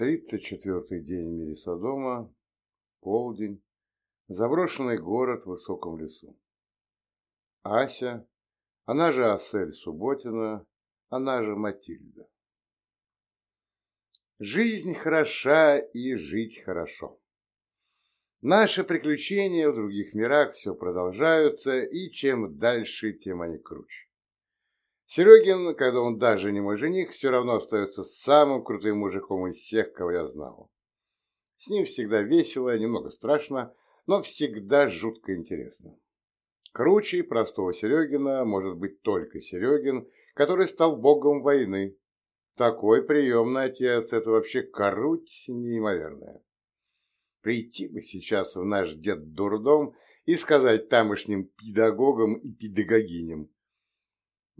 Тридцать четвертый день Мелисодома, полдень, заброшенный город в высоком лесу. Ася, она же Асель Субботина, она же Матильда. Жизнь хороша и жить хорошо. Наши приключения в других мирах все продолжаются, и чем дальше, тем они круче. Серегин, когда он даже не мой жених, все равно остается самым крутым мужиком из всех, кого я знал. С ним всегда весело, немного страшно, но всегда жутко интересно. Круче простого Серегина может быть только Серегин, который стал богом войны. Такой приемный отец – это вообще коруть неимоверная. Прийти бы сейчас в наш дед-дурдом и сказать тамошним педагогам и педагогиням.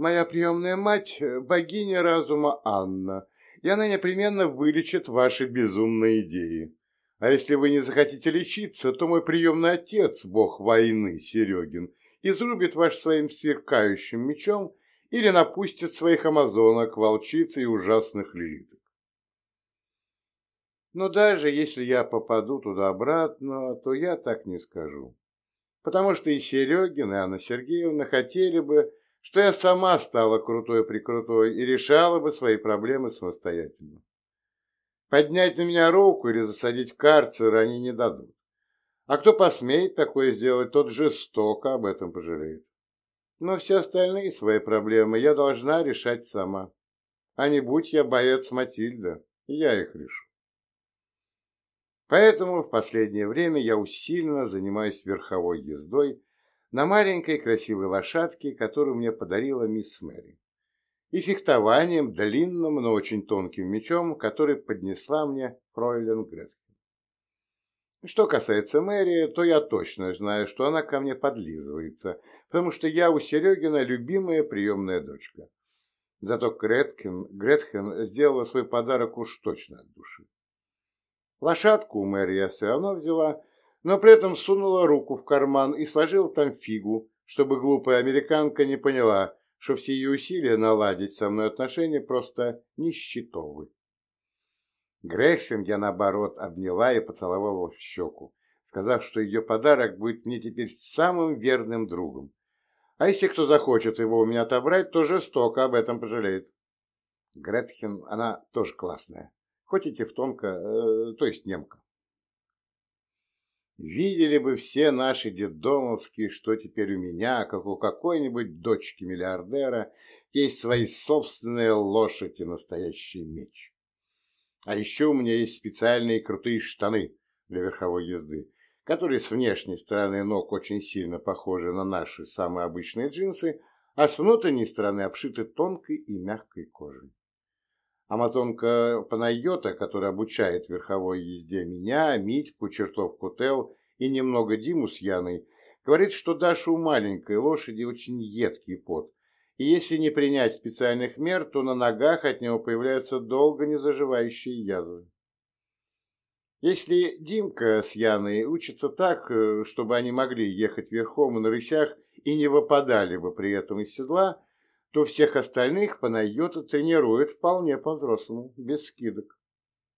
Моя приемная мать – богиня разума Анна, и она непременно вылечит ваши безумные идеи. А если вы не захотите лечиться, то мой приемный отец, бог войны, Серегин, изрубит ваш своим сверкающим мечом или напустит своих амазонок, волчицы и ужасных лилиток. Но даже если я попаду туда-обратно, то я так не скажу. Потому что и Серегин, и Анна Сергеевна хотели бы, что я сама стала крутой-прикрутой и решала бы свои проблемы самостоятельно. Поднять на меня руку или засадить в карцер они не дадут. А кто посмеет такое сделать, тот жестоко об этом пожалеет. Но все остальные свои проблемы я должна решать сама. А не будь я боец Матильда, я их решу. Поэтому в последнее время я усиленно занимаюсь верховой ездой на маленькой красивой лошадке, которую мне подарила мисс Мэри и фехтованием длинным, но очень тонким мечом, который поднесла мне фройлен Грецкин. Что касается Мэри, то я точно знаю, что она ко мне подлизывается, потому что я у Серегина любимая приемная дочка. Зато Греткин, Гретхен сделала свой подарок уж точно от души. Лошадку у Мэри я все равно взяла, но при этом сунула руку в карман и сложила там фигу, чтобы глупая американка не поняла, что все ее усилия наладить со мной отношения просто нищетовы. Греффин я, наоборот, обняла и поцеловала в щеку, сказав, что ее подарок будет мне теперь самым верным другом. А если кто захочет его у меня отобрать, то жестоко об этом пожалеет. Гретхен, она тоже классная, хоть и тевтонка, э, то есть немка. Видели бы все наши детдомовские, что теперь у меня, как у какой-нибудь дочки миллиардера, есть свои собственные лошади настоящий меч. А еще у меня есть специальные крутые штаны для верховой езды, которые с внешней стороны ног очень сильно похожи на наши самые обычные джинсы, а с внутренней стороны обшиты тонкой и мягкой кожей. Амазонка Панайота, которая обучает верховой езде меня, Митьку, чертовку Тел и немного Диму с Яной, говорит, что Даша у маленькой лошади очень едкий пот, и если не принять специальных мер, то на ногах от него появляются долго не заживающие язвы. Если Димка с Яной учатся так, э, чтобы они могли ехать верхом на рысях и не выпадали бы при этом из седла, то всех остальных Панайота тренирует вполне по-взрослому, без скидок.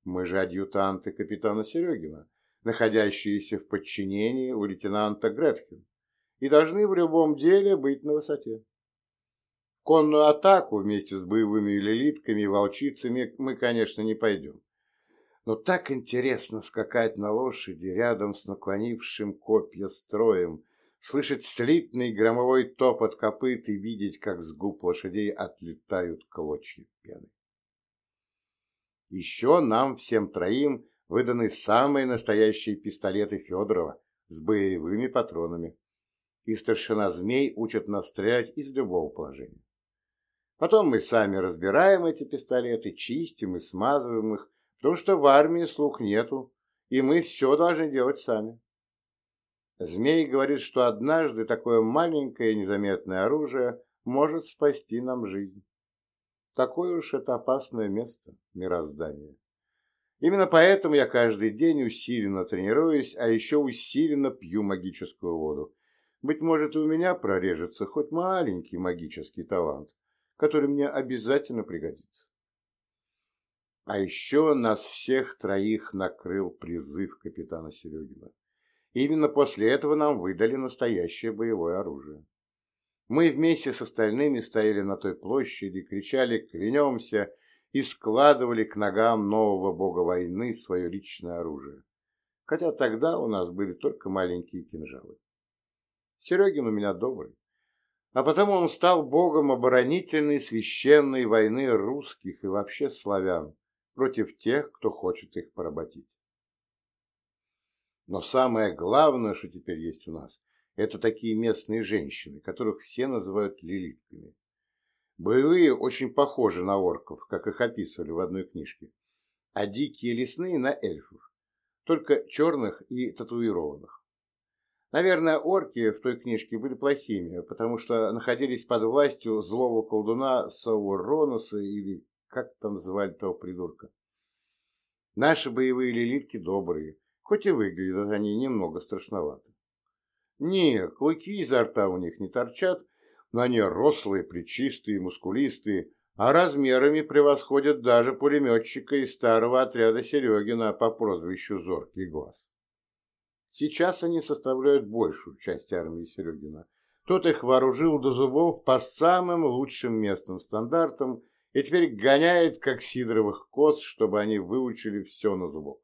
Мы же адъютанты капитана Серегина, находящиеся в подчинении у лейтенанта Гретхен, и должны в любом деле быть на высоте. Конную атаку вместе с боевыми лилитками и волчицами мы, конечно, не пойдем. Но так интересно скакать на лошади рядом с наклонившим копья строем, слышать слитный громовой топот копыт и видеть, как с губ лошадей отлетают клочья пены. Еще нам всем троим выданы самые настоящие пистолеты Федорова с боевыми патронами, и старшина змей учат нас стрелять из любого положения. Потом мы сами разбираем эти пистолеты, чистим и смазываем их, потому что в армии слух нету, и мы все должны делать сами. Змей говорит, что однажды такое маленькое незаметное оружие может спасти нам жизнь. Такое уж это опасное место, мироздание. Именно поэтому я каждый день усиленно тренируюсь, а еще усиленно пью магическую воду. Быть может, и у меня прорежется хоть маленький магический талант, который мне обязательно пригодится. А еще нас всех троих накрыл призыв капитана Серегина. Именно после этого нам выдали настоящее боевое оружие. Мы вместе с остальными стояли на той площади, кричали «клянемся» и складывали к ногам нового бога войны свое личное оружие. Хотя тогда у нас были только маленькие кинжалы. Серегин у меня добрый, а потому он стал богом оборонительной священной войны русских и вообще славян против тех, кто хочет их поработить. Но самое главное, что теперь есть у нас, это такие местные женщины, которых все называют лилитками. Боевые очень похожи на орков, как их описывали в одной книжке, а дикие лесные на эльфов, только черных и татуированных. Наверное, орки в той книжке были плохими, потому что находились под властью злого колдуна Сауроноса или как там звали того придурка. Наши боевые лилитки добрые, хоть и выглядят они немного страшновато. Не, клыки изо рта у них не торчат, но они рослые, плечистые, мускулистые, а размерами превосходят даже пулеметчика из старого отряда Серегина по прозвищу Зоркий Глаз. Сейчас они составляют большую часть армии Серегина. Тот их вооружил до зубов по самым лучшим местным стандартам и теперь гоняет, как сидоровых коз, чтобы они выучили все на зубок.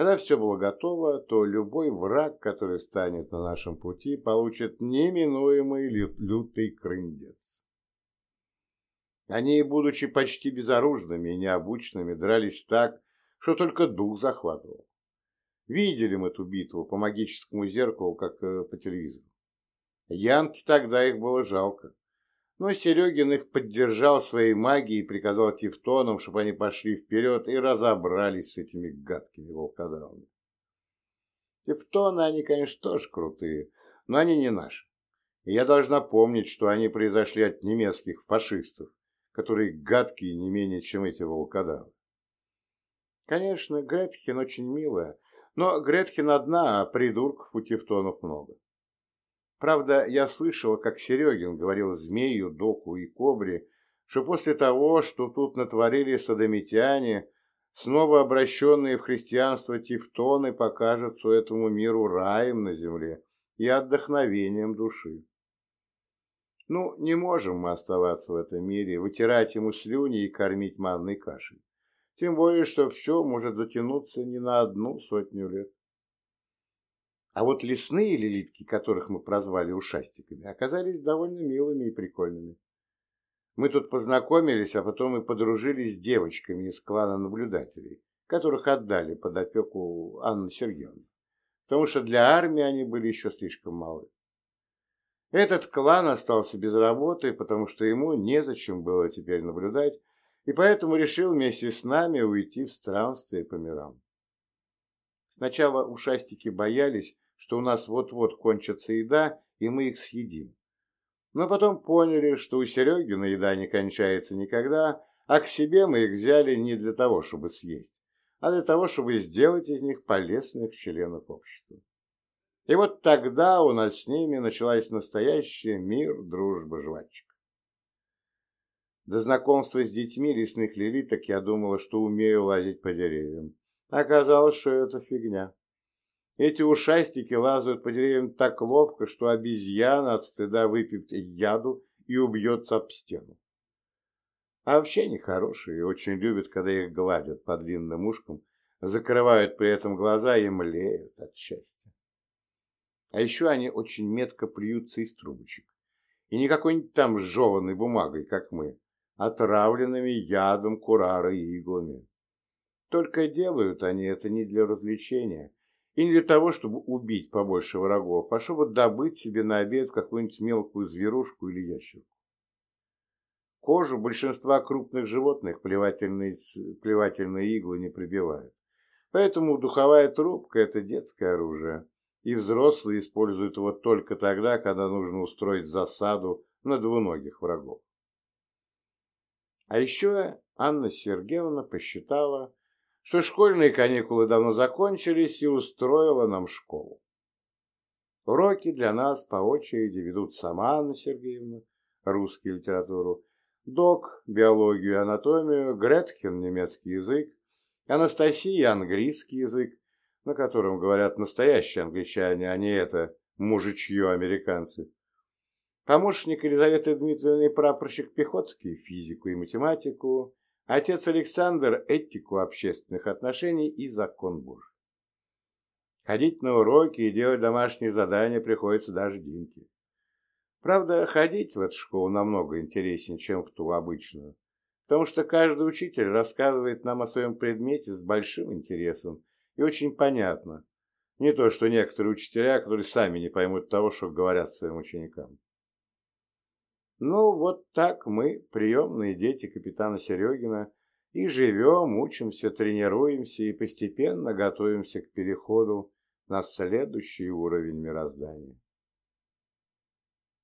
Когда все было готово, то любой враг, который станет на нашем пути, получит неминуемый лютый крындец. Они, будучи почти безоружными и необученными, дрались так, что только дух захватывал. Видели мы эту битву по магическому зеркалу, как э, по телевизору. Янки тогда их было жалко. Но Серегин их поддержал своей магией и приказал тевтонам, чтобы они пошли вперед и разобрались с этими гадкими волкодавами. Тевтоны, они, конечно, тоже крутые, но они не наши. И я должна помнить, что они произошли от немецких фашистов, которые гадкие не менее, чем эти волкодавы. Конечно, Гретхен очень милая, но Гретхен одна, а придурков у тевтонов много. Правда, я слышал, как Серегин говорил Змею, Доку и Кобре, что после того, что тут натворили садомитяне, снова обращенные в христианство тевтоны покажутся этому миру раем на земле и отдохновением души. Ну, не можем мы оставаться в этом мире, вытирать ему слюни и кормить манной кашей. Тем более, что все может затянуться не на одну сотню лет. А вот лесные лилитки, которых мы прозвали ушастиками, оказались довольно милыми и прикольными. Мы тут познакомились, а потом и подружились с девочками из клана наблюдателей, которых отдали под опеку Анны Сергеевны, потому что для армии они были еще слишком малы. Этот клан остался без работы, потому что ему незачем было теперь наблюдать, и поэтому решил вместе с нами уйти в странствие по мирам. Сначала ушастики боялись, что у нас вот-вот кончится еда, и мы их съедим. Но потом поняли, что у Серегина еда не кончается никогда, а к себе мы их взяли не для того, чтобы съесть, а для того, чтобы сделать из них полезных членов общества. И вот тогда у нас с ними началась настоящая мир, дружба, жвачек. До знакомства с детьми лесных лилиток я думала, что умею лазить по деревьям. Оказалось, что это фигня. Эти ушастики лазают по деревьям так ловко, что обезьяна от стыда выпьет яду и убьется об стену. А вообще они хорошие и очень любят, когда их гладят по длинным ушкам, закрывают при этом глаза и млеют от счастья. А еще они очень метко плюются из трубочек. И не какой-нибудь там сжеванной бумагой, как мы, а травленными ядом курара и иглами. Только делают они это не для развлечения, и не для того, чтобы убить побольше врагов, а чтобы добыть себе на обед какую-нибудь мелкую зверушку или ящерку. Кожу большинства крупных животных плевательные, плевательные иглы не прибивают. Поэтому духовая трубка – это детское оружие, и взрослые используют его только тогда, когда нужно устроить засаду на двуногих врагов. А еще Анна Сергеевна посчитала, что школьные каникулы давно закончились и устроила нам школу. Уроки для нас по очереди ведут сама Анна Сергеевна, русскую литературу, Док – биологию и анатомию, Гретхен – немецкий язык, Анастасия – английский язык, на котором говорят настоящие англичане, а не это мужичье американцы. Помощник Елизаветы Дмитриевны прапорщик Пехотский – физику и математику, отец Александр – этику общественных отношений и закон Божий. Ходить на уроки и делать домашние задания приходится даже Динке. Правда, ходить в эту школу намного интереснее, чем в ту обычную, потому что каждый учитель рассказывает нам о своем предмете с большим интересом и очень понятно. Не то, что некоторые учителя, которые сами не поймут того, что говорят своим ученикам. Ну, вот так мы, приемные дети капитана Серегина, и живем, учимся, тренируемся и постепенно готовимся к переходу на следующий уровень мироздания.